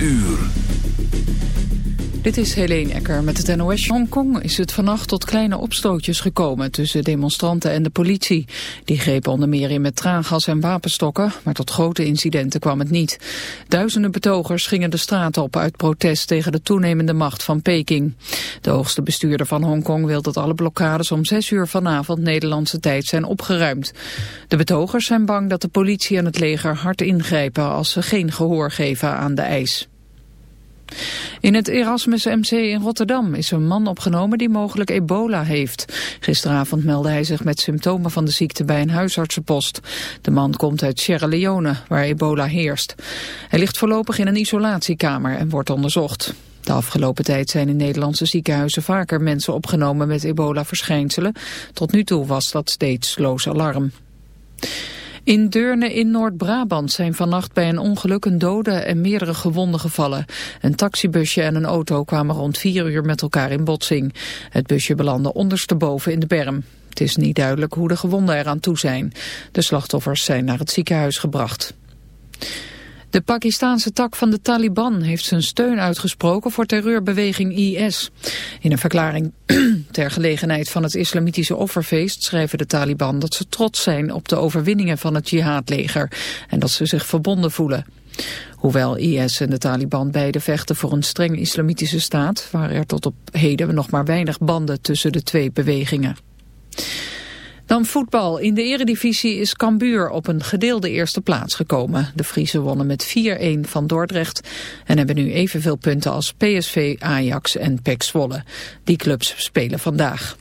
uur. Dit is Helene Ecker met het NOS. Hongkong is het vannacht tot kleine opstootjes gekomen tussen demonstranten en de politie. Die grepen onder meer in met traangas en wapenstokken, maar tot grote incidenten kwam het niet. Duizenden betogers gingen de straat op uit protest tegen de toenemende macht van Peking. De hoogste bestuurder van Hongkong wil dat alle blokkades om zes uur vanavond Nederlandse tijd zijn opgeruimd. De betogers zijn bang dat de politie en het leger hard ingrijpen als ze geen gehoor geven aan de eis. In het Erasmus MC in Rotterdam is een man opgenomen die mogelijk ebola heeft. Gisteravond meldde hij zich met symptomen van de ziekte bij een huisartsenpost. De man komt uit Sierra Leone, waar ebola heerst. Hij ligt voorlopig in een isolatiekamer en wordt onderzocht. De afgelopen tijd zijn in Nederlandse ziekenhuizen vaker mensen opgenomen met ebola-verschijnselen. Tot nu toe was dat steeds loos alarm. In Deurne in Noord-Brabant zijn vannacht bij een ongeluk een dode en meerdere gewonden gevallen. Een taxibusje en een auto kwamen rond vier uur met elkaar in botsing. Het busje belandde ondersteboven in de berm. Het is niet duidelijk hoe de gewonden eraan toe zijn. De slachtoffers zijn naar het ziekenhuis gebracht. De Pakistanse tak van de Taliban heeft zijn steun uitgesproken voor terreurbeweging IS. In een verklaring ter gelegenheid van het islamitische offerfeest schrijven de Taliban dat ze trots zijn op de overwinningen van het jihadleger en dat ze zich verbonden voelen. Hoewel IS en de Taliban beide vechten voor een streng islamitische staat, waren er tot op heden nog maar weinig banden tussen de twee bewegingen. Dan voetbal. In de eredivisie is Cambuur op een gedeelde eerste plaats gekomen. De Friese wonnen met 4-1 van Dordrecht en hebben nu evenveel punten als PSV, Ajax en PEC Zwolle. Die clubs spelen vandaag.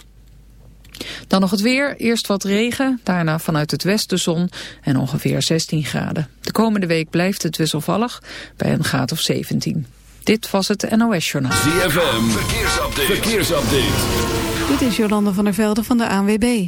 Dan nog het weer. Eerst wat regen, daarna vanuit het westen zon en ongeveer 16 graden. De komende week blijft het wisselvallig bij een graad of 17. Dit was het NOS Journaal. ZFM, verkeersupdate. verkeersupdate. Dit is Jolande van der Velde van de ANWB.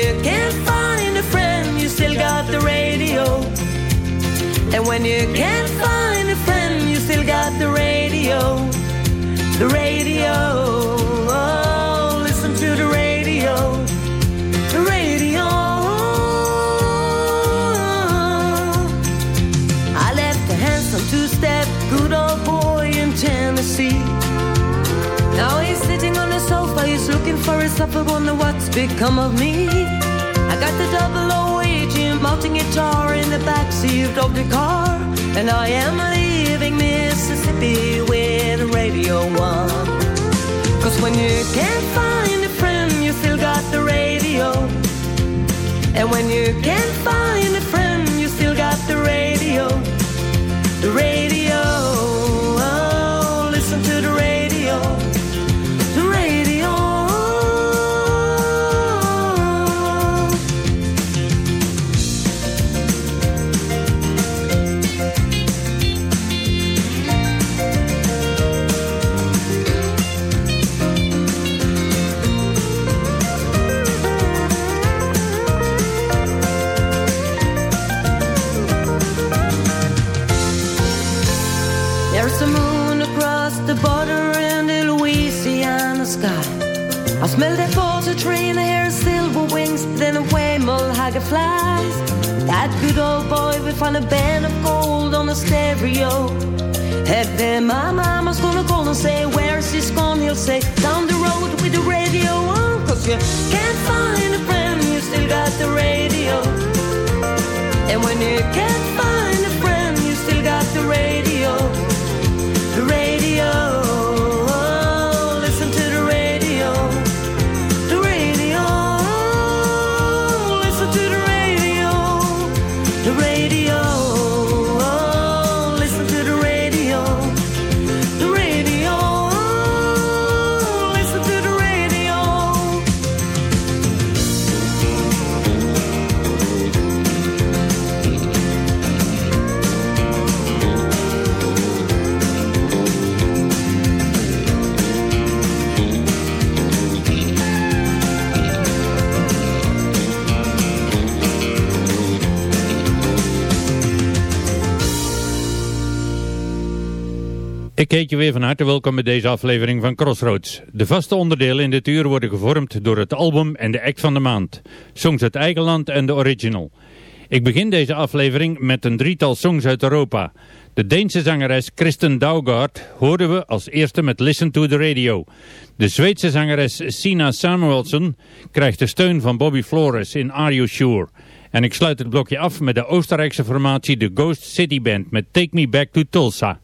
You can't find a friend, you still got the radio. And when you can't find a friend, you still got the radio. The radio. Oh, listen to the radio. The radio. I left a handsome two-step good old boy in Tennessee. Now he's sitting on looking for his supper, wonder what's become of me. I got the double O agent mounting guitar in the backseat of the car, and I am leaving Mississippi with Radio One. Cause when you can't find a friend, you still got the radio. And when you can't find a smell that falls a train, I hear silver wings, then away mulhaga flies. That good old boy will find a band of gold on the stereo. Head there, my mama's gonna call and say, Where's this gone? He'll say, Down the road with the radio on. Cause you can't find a friend, you still got the radio. And when you can't find a friend, you still got the radio. Heet je weer van harte welkom bij deze aflevering van Crossroads. De vaste onderdelen in dit uur worden gevormd door het album en de act van de maand. Songs uit eigen land en de original. Ik begin deze aflevering met een drietal songs uit Europa. De Deense zangeres Kristen Daugard hoorden we als eerste met Listen to the Radio. De Zweedse zangeres Sina Samuelsson krijgt de steun van Bobby Flores in Are You Sure? En ik sluit het blokje af met de Oostenrijkse formatie The Ghost City Band met Take Me Back to Tulsa.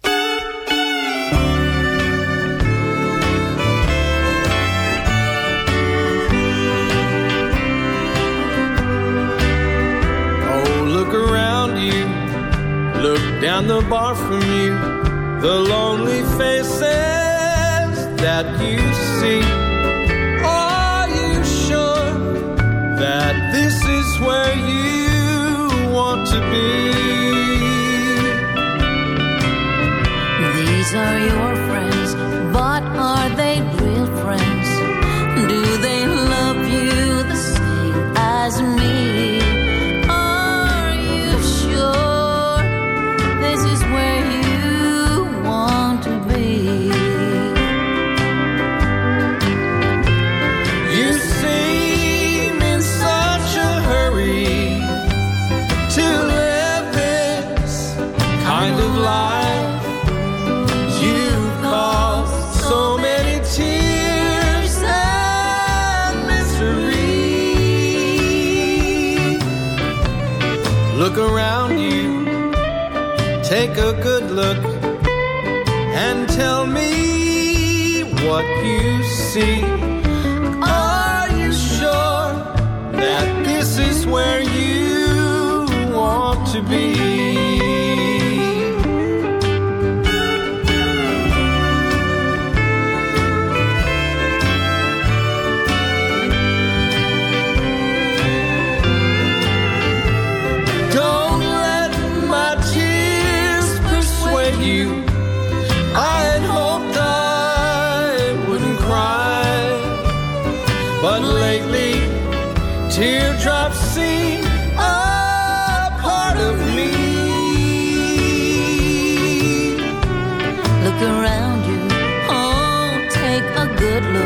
Down the bar from you, the lonely faces that you see. Are you sure that this is where you want to be? These are your friends, but are they Look around you, take a good look, and tell me what you see. Are you sure that this is where you want to be? good look.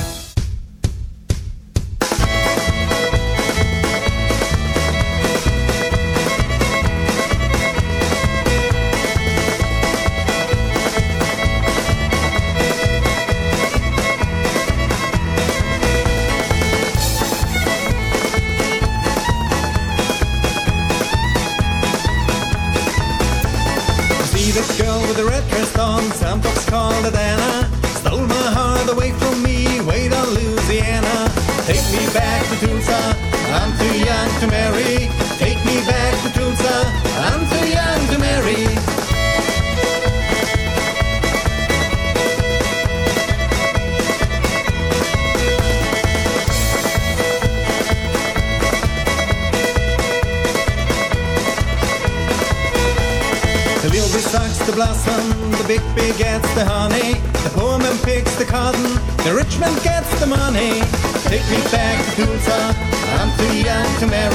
take me back to Tulsa. I'm too young to marry.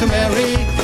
to marry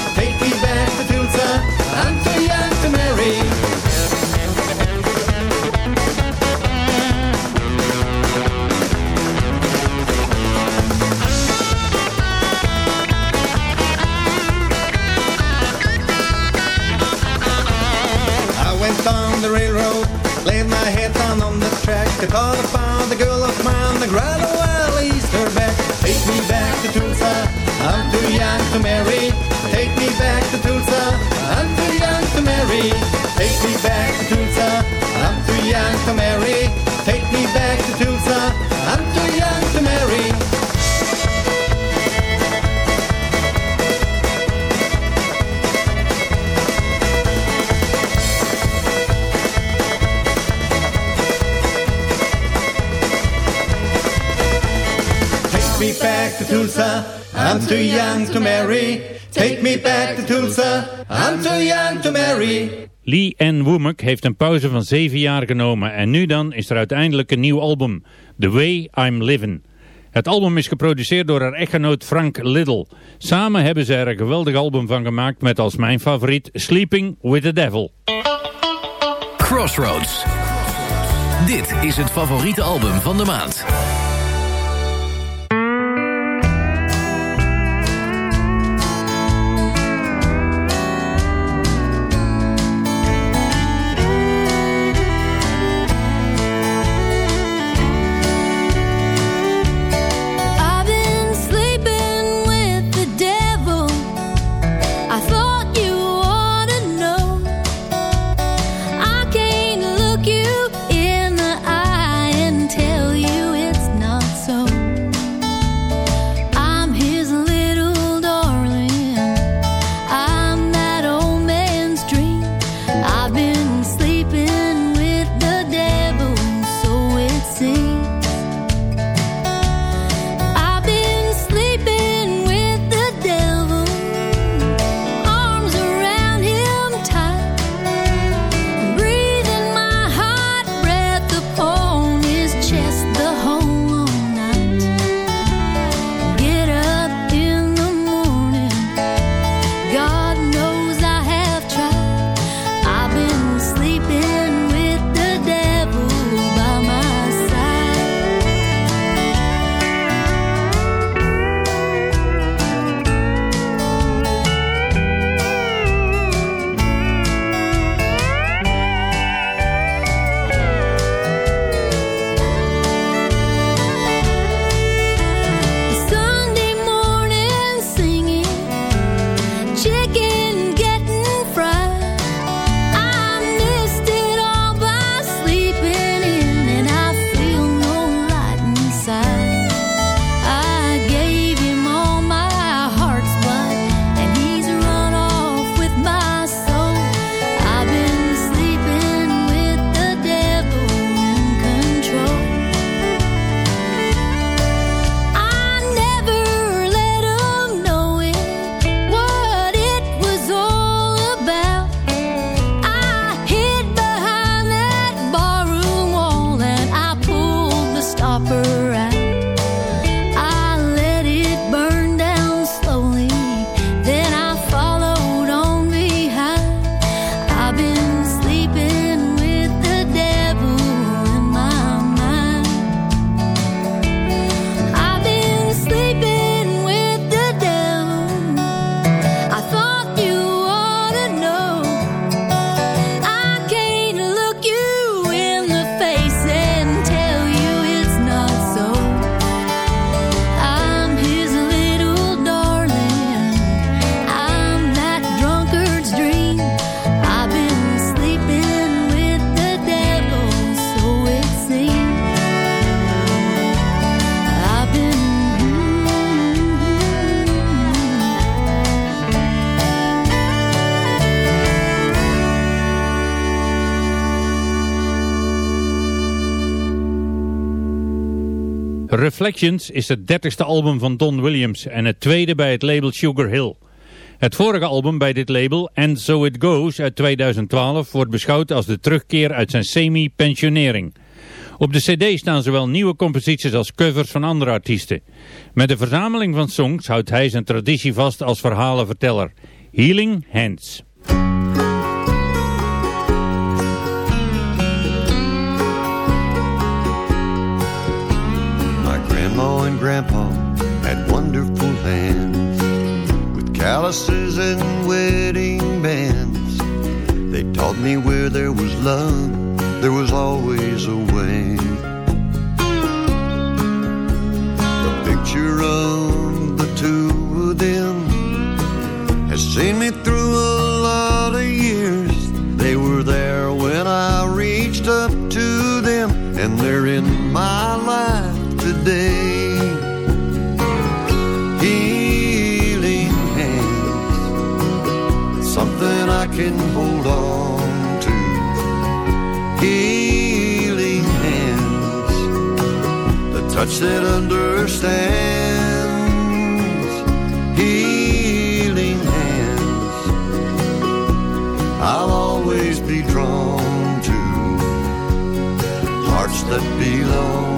I'm too young to marry. Take me back to Tulsa. I'm too young to marry. Lee Ann Womack heeft een pauze van zeven jaar genomen en nu dan is er uiteindelijk een nieuw album, The Way I'm Living. Het album is geproduceerd door haar echtgenoot Frank Little. Samen hebben ze er een geweldig album van gemaakt met als mijn favoriet Sleeping with the Devil. Crossroads. Dit is het favoriete album van de maand. Reflections is het dertigste album van Don Williams en het tweede bij het label Sugar Hill. Het vorige album bij dit label, And So It Goes uit 2012, wordt beschouwd als de terugkeer uit zijn semi-pensionering. Op de cd staan zowel nieuwe composities als covers van andere artiesten. Met een verzameling van songs houdt hij zijn traditie vast als verhalenverteller. Healing Hands. Grandma and grandpa had wonderful hands with calluses and wedding bands. They taught me where there was love, there was always a way. The picture of the two of them has seen me through a lot of years. They were there when I reached up to them, and they're in my life touch that understands. Healing hands, I'll always be drawn to hearts that belong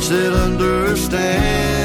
Still understand.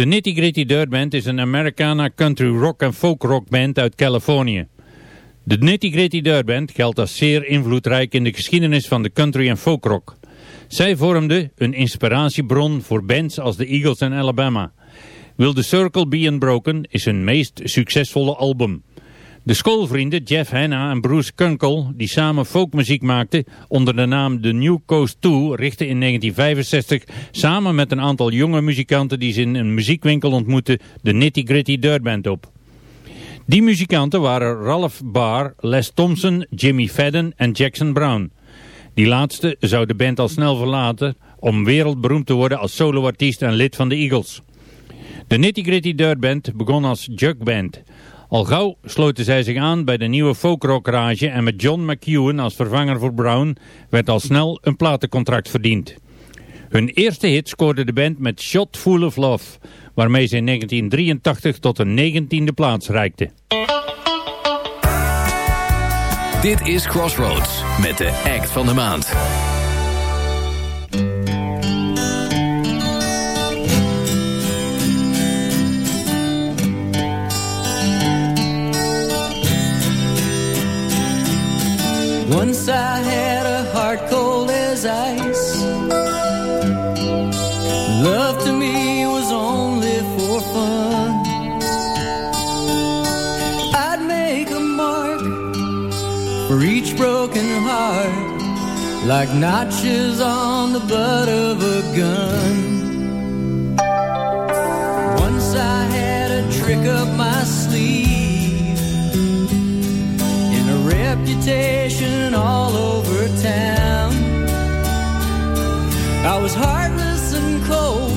De Nitty Gritty Dirt Band is een Americana country rock en folk rock band uit Californië. De Nitty Gritty Dirt Band geldt als zeer invloedrijk in de geschiedenis van de country en folk rock. Zij vormden een inspiratiebron voor bands als de Eagles en Alabama. Will the Circle Be Unbroken is hun meest succesvolle album. De schoolvrienden Jeff Hanna en Bruce Kunkel, die samen folkmuziek maakten onder de naam The New Coast 2, richtten in 1965 samen met een aantal jonge muzikanten die ze in een muziekwinkel ontmoetten de Nitty Gritty Dirt Band op. Die muzikanten waren Ralph Barr, Les Thompson, Jimmy Fadden en Jackson Brown. Die laatste zou de band al snel verlaten om wereldberoemd te worden als soloartiest en lid van de Eagles. De Nitty Gritty Dirt Band begon als Band. Al gauw sloten zij zich aan bij de nieuwe folkrockrage en met John McEwen als vervanger voor Brown werd al snel een platencontract verdiend. Hun eerste hit scoorde de band met Shot Full of Love, waarmee ze in 1983 tot een negentiende plaats reikte. Dit is Crossroads met de act van de maand. Once I had a heart cold as ice. Love to me was only for fun. I'd make a mark for each broken heart, like notches on the butt of a gun. Once I had a trick up my reputation all over town. I was heartless and cold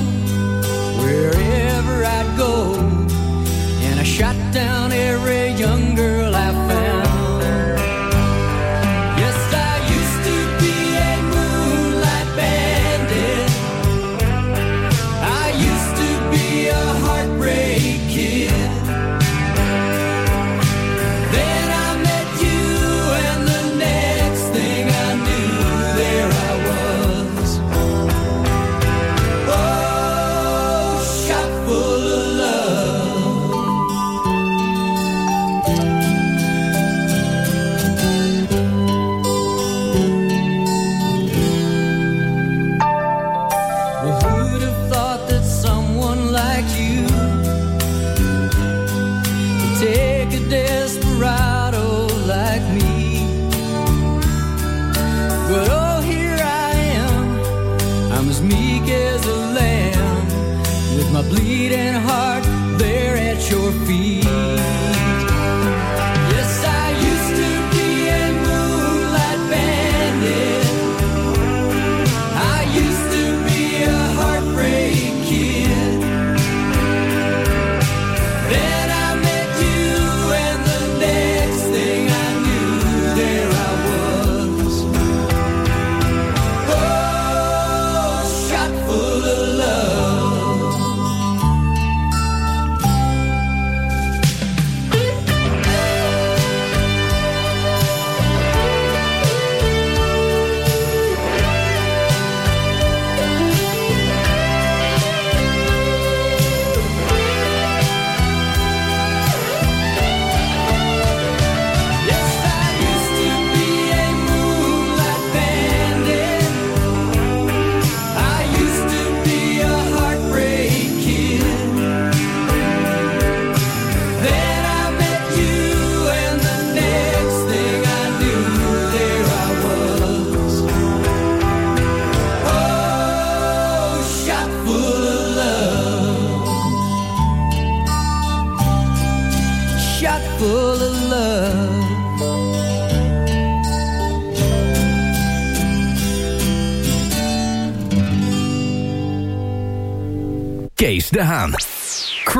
wherever I'd go, and I shot down every young girl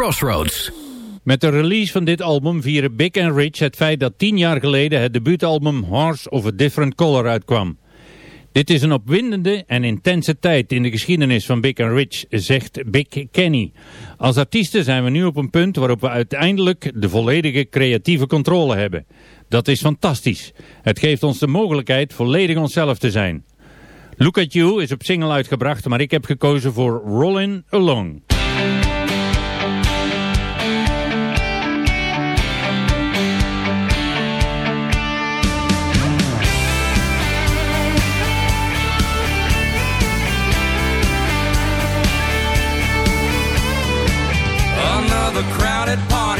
Crossroads. Met de release van dit album vieren Big and Rich het feit dat tien jaar geleden het debuutalbum Horse of a Different Color uitkwam. Dit is een opwindende en intense tijd in de geschiedenis van Big and Rich, zegt Big Kenny. Als artiesten zijn we nu op een punt waarop we uiteindelijk de volledige creatieve controle hebben. Dat is fantastisch. Het geeft ons de mogelijkheid volledig onszelf te zijn. Look at You is op single uitgebracht, maar ik heb gekozen voor Rollin' Along.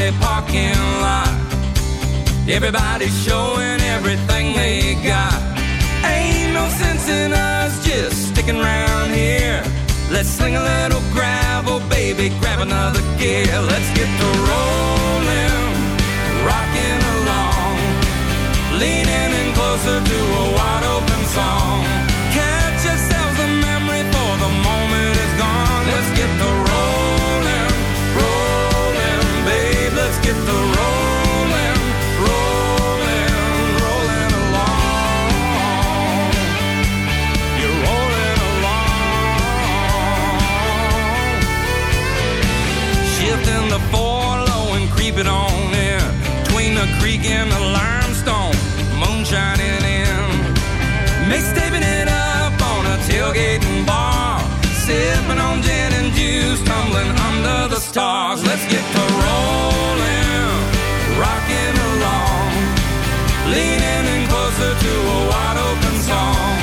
Another parking lot Everybody's showing everything they got. Ain't no sense in us just sticking around here. Let's sling a little gravel, baby, grab another gear. Let's get to rolling, rocking along, leaning in closer to a wide open song. Stars. Let's get to rolling, rocking along. Leaning in closer to a wide open song.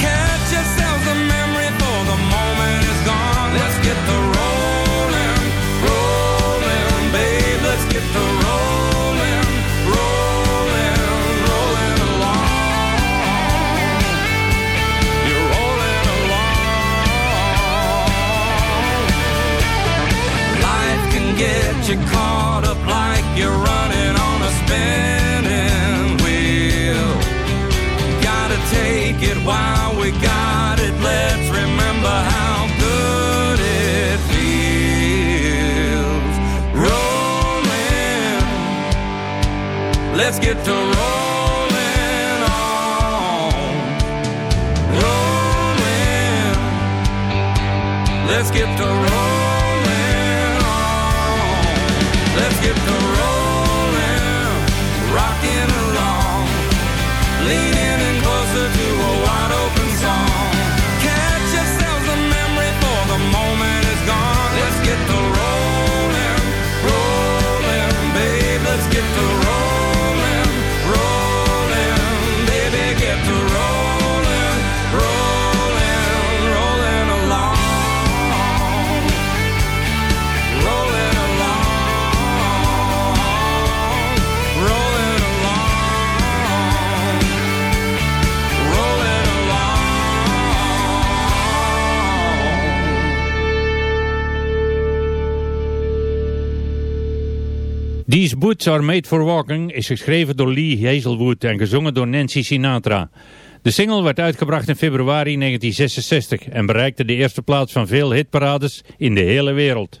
Catch yourselves a memory for the moment is gone. Let's get to rolling, rolling, babe. Let's get to rolling, you're running on a spinning wheel. Gotta take it while we got it. Let's remember how good it feels. Rolling. Let's get to rolling on. Rolling. Let's get to rolling on. Let's get to rolling, rocking along, leaning in closer to These Boots Are Made for Walking is geschreven door Lee Hazelwood en gezongen door Nancy Sinatra. De single werd uitgebracht in februari 1966 en bereikte de eerste plaats van veel hitparades in de hele wereld.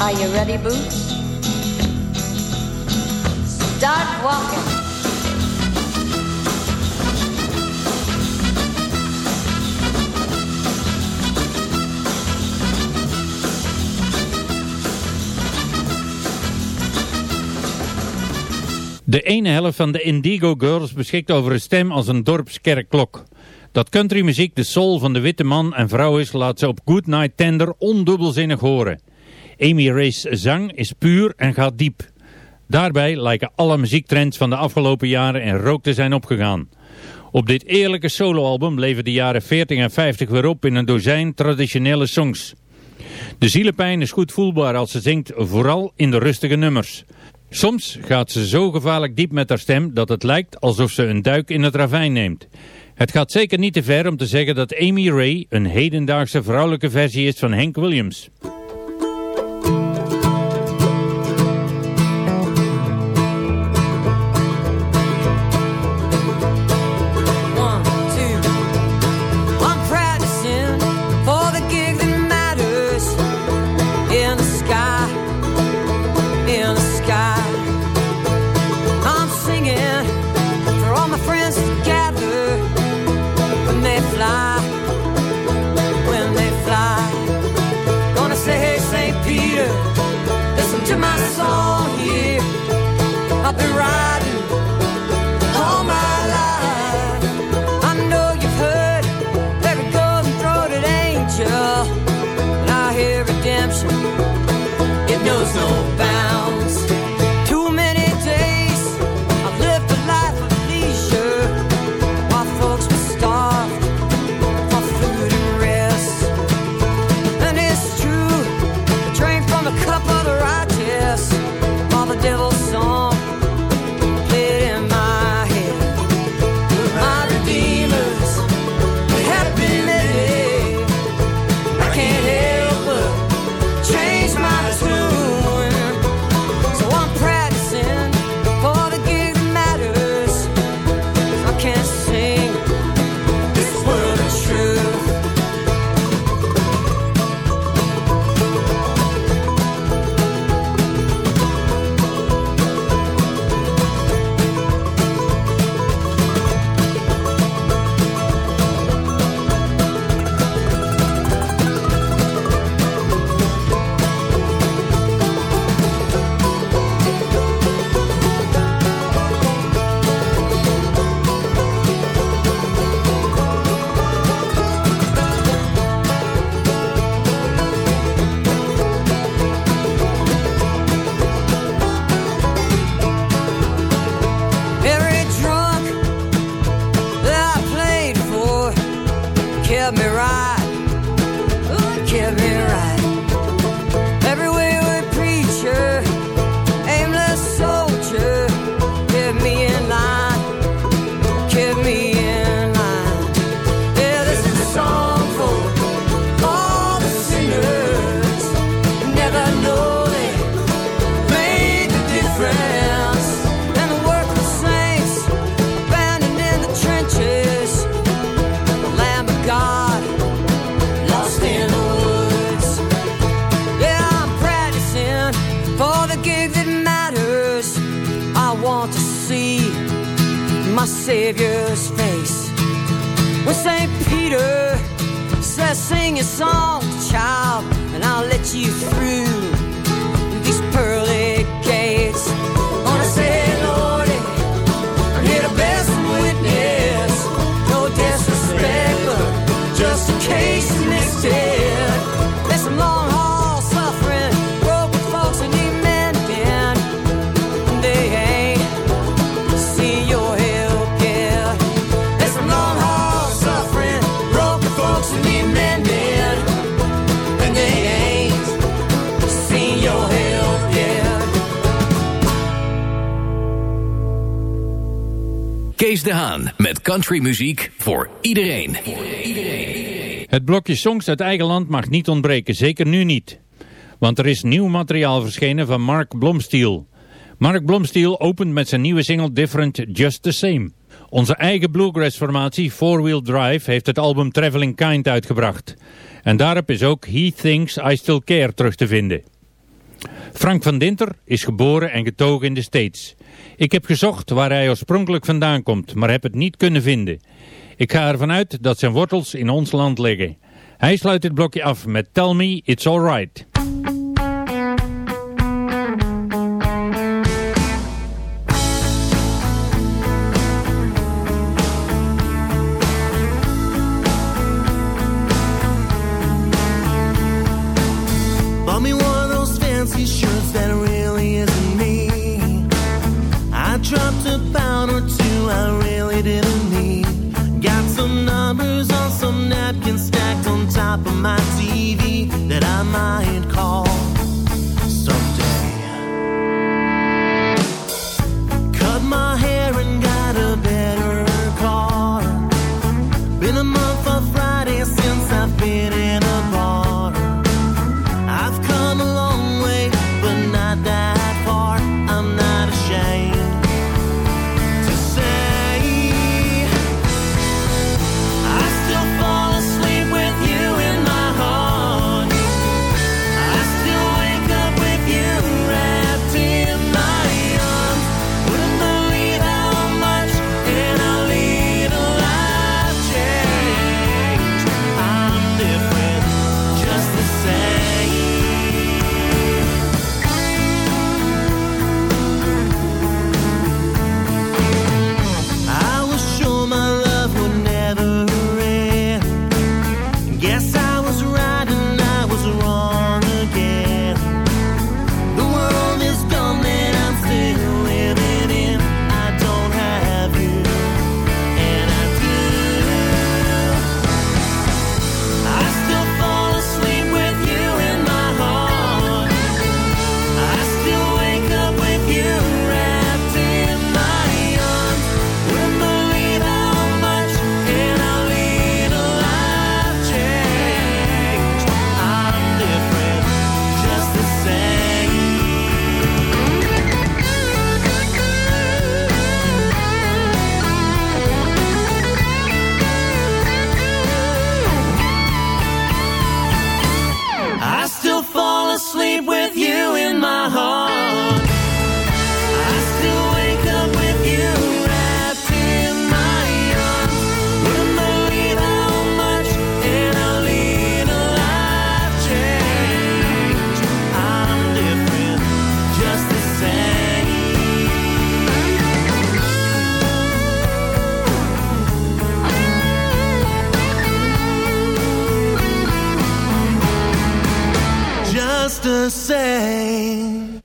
Are you ready, Boots? Start walking. De ene helft van de Indigo Girls beschikt over een stem als een dorpskerkklok. Dat countrymuziek de soul van de witte man en vrouw is, laat ze op Good Night Tender ondubbelzinnig horen. Amy Ray's zang is puur en gaat diep. Daarbij lijken alle muziektrends van de afgelopen jaren in rook te zijn opgegaan. Op dit eerlijke soloalbum leven de jaren 40 en 50 weer op in een dozijn traditionele songs. De zielepijn is goed voelbaar als ze zingt, vooral in de rustige nummers. Soms gaat ze zo gevaarlijk diep met haar stem dat het lijkt alsof ze een duik in het ravijn neemt. Het gaat zeker niet te ver om te zeggen dat Amy Ray een hedendaagse vrouwelijke versie is van Hank Williams. Country-muziek voor iedereen. Het blokje songs uit eigen land mag niet ontbreken, zeker nu niet. Want er is nieuw materiaal verschenen van Mark Blomstiel. Mark Blomstiel opent met zijn nieuwe single Different Just The Same. Onze eigen bluegrass-formatie Four Wheel Drive heeft het album Traveling Kind uitgebracht. En daarop is ook He Thinks I Still Care terug te vinden. Frank van Dinter is geboren en getogen in de States... Ik heb gezocht waar hij oorspronkelijk vandaan komt, maar heb het niet kunnen vinden. Ik ga ervan uit dat zijn wortels in ons land liggen. Hij sluit dit blokje af met Tell Me It's Alright. Top of my TV that I might call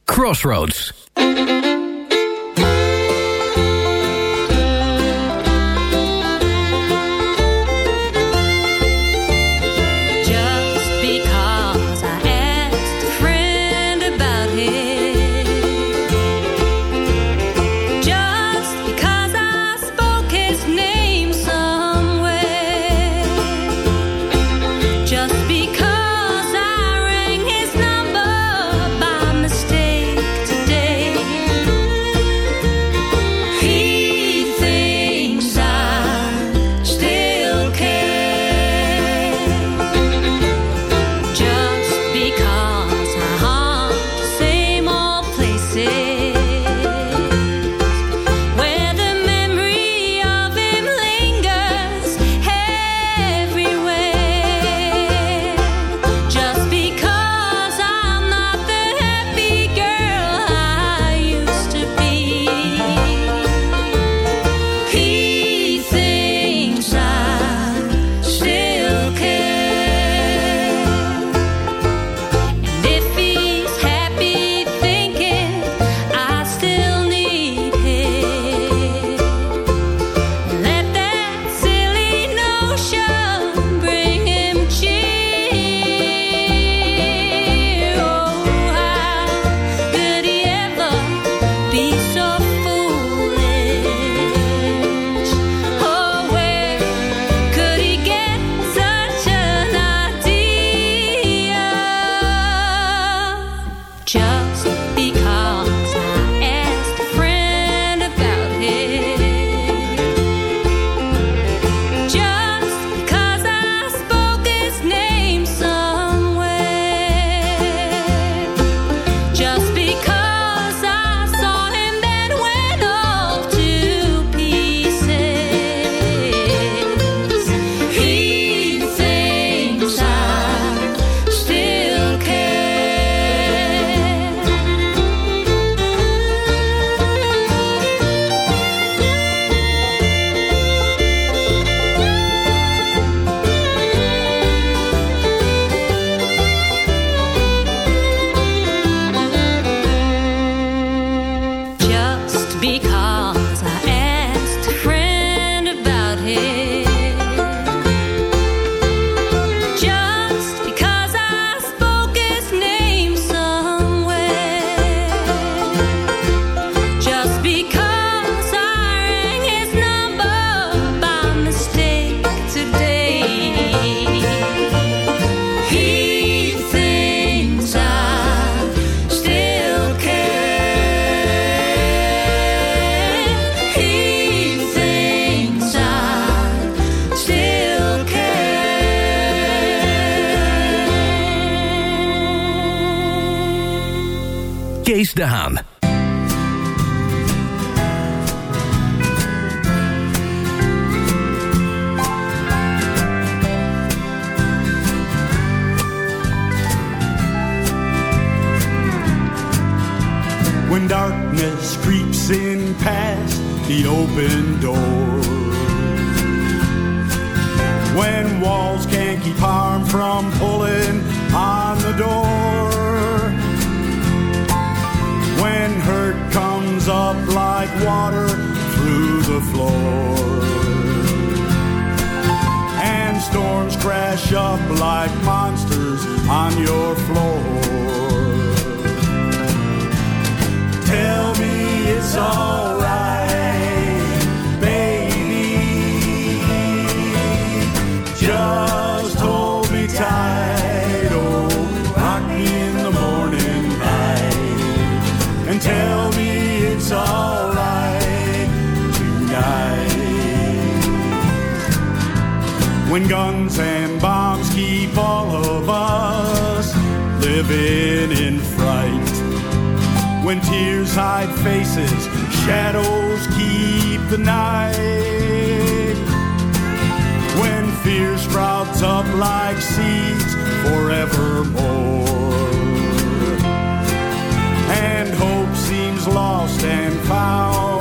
Crossroads. Open door. When walls can't keep harm from pulling on the door. When hurt comes up like water through the floor. And storms crash up like monsters on your floor. Tell me it's alright, When guns and bombs keep all of us living in fright. When tears hide faces, shadows keep the night. When fear sprouts up like seeds forevermore. And hope seems lost and found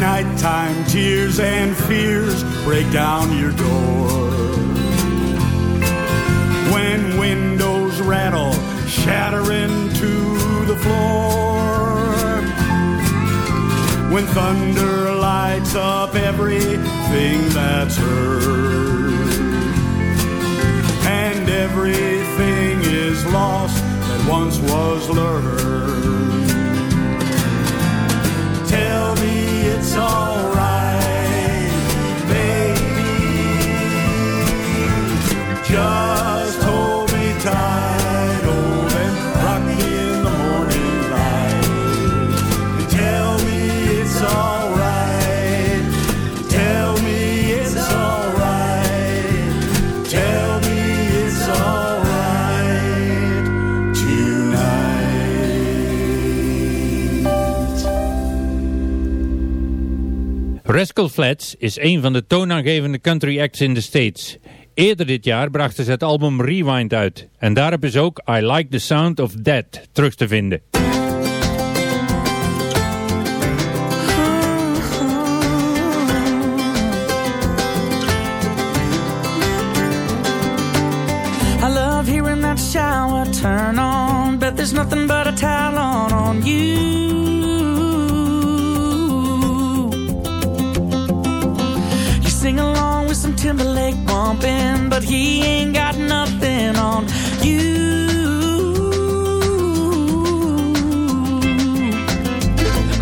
nighttime tears and fears break down your door. When windows rattle, shattering to the floor. When thunder lights up everything that's heard. And everything is lost that once was learned. Rascal Flats is een van de toonaangevende country acts in de States. Eerder dit jaar brachten ze het album Rewind uit. En daarop is ook I Like the Sound of Dead terug te vinden. I love hearing that shower turn on. Bet there's nothing but a towel on on. You Timberlake bumping, but he ain't got nothing on you.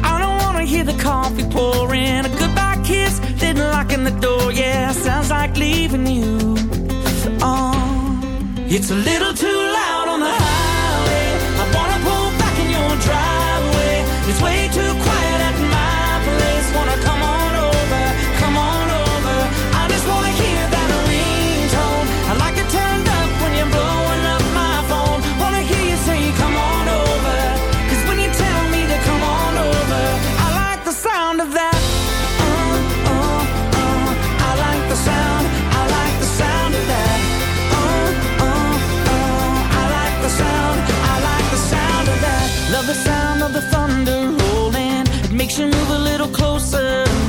I don't wanna hear the coffee pouring, a goodbye kiss, then locking the door. Yeah, sounds like leaving you. Oh. It's a little you move a little closer.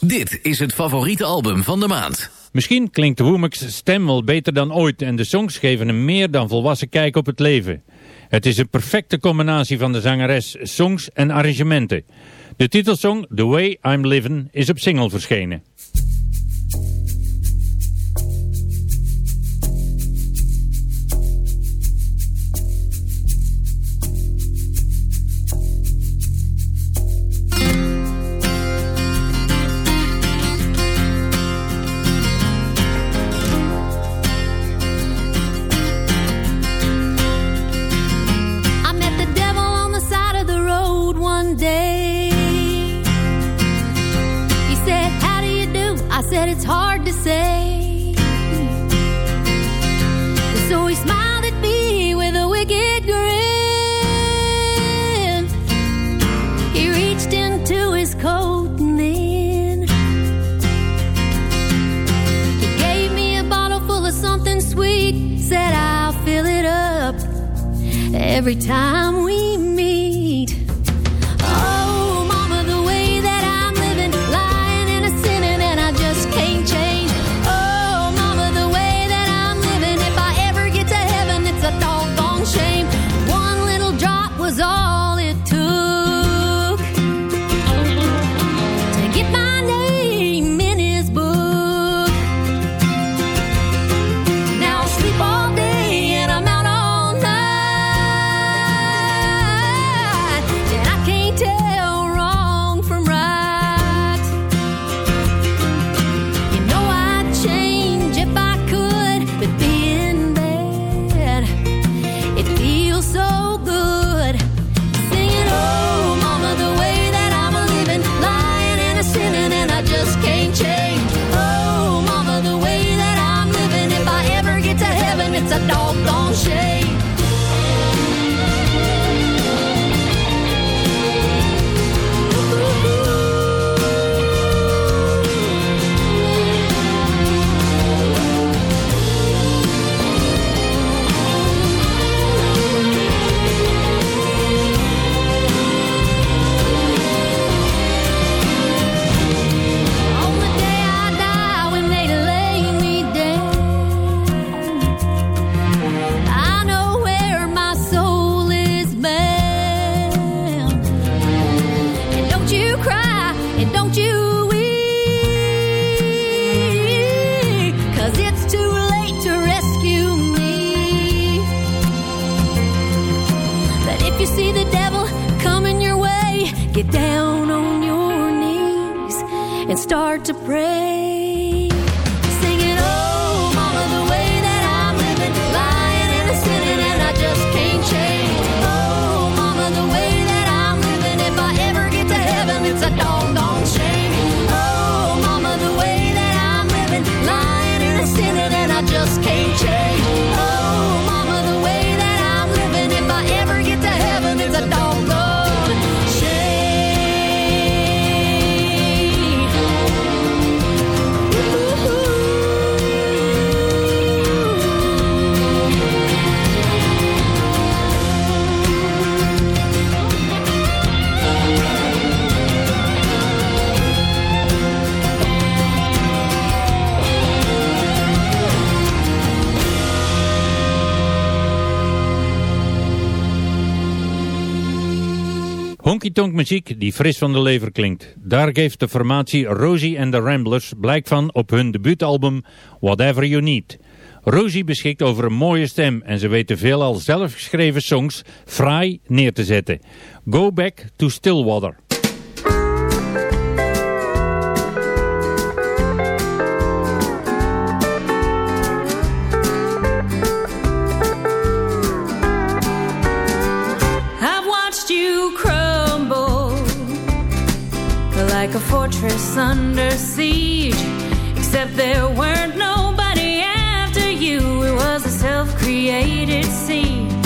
Dit is het favoriete album van de maand. Misschien klinkt Woemek's stem wel beter dan ooit en de songs geven een meer dan volwassen kijk op het leven. Het is een perfecte combinatie van de zangeres, songs en arrangementen. De titelsong The Way I'm Living is op single verschenen. honky-tonk muziek die fris van de lever klinkt. Daar geeft de formatie Rosie and the Ramblers blijk van op hun debuutalbum Whatever You Need. Rosie beschikt over een mooie stem en ze weten veelal zelfgeschreven songs fraai neer te zetten. Go Back to Stillwater. fortress under siege. Except there weren't nobody after you. It was a self created siege.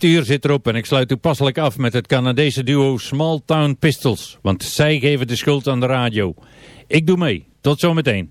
Dit uur zit erop en ik sluit toepasselijk af met het Canadese duo Small Town Pistols. Want zij geven de schuld aan de radio. Ik doe mee. Tot zometeen.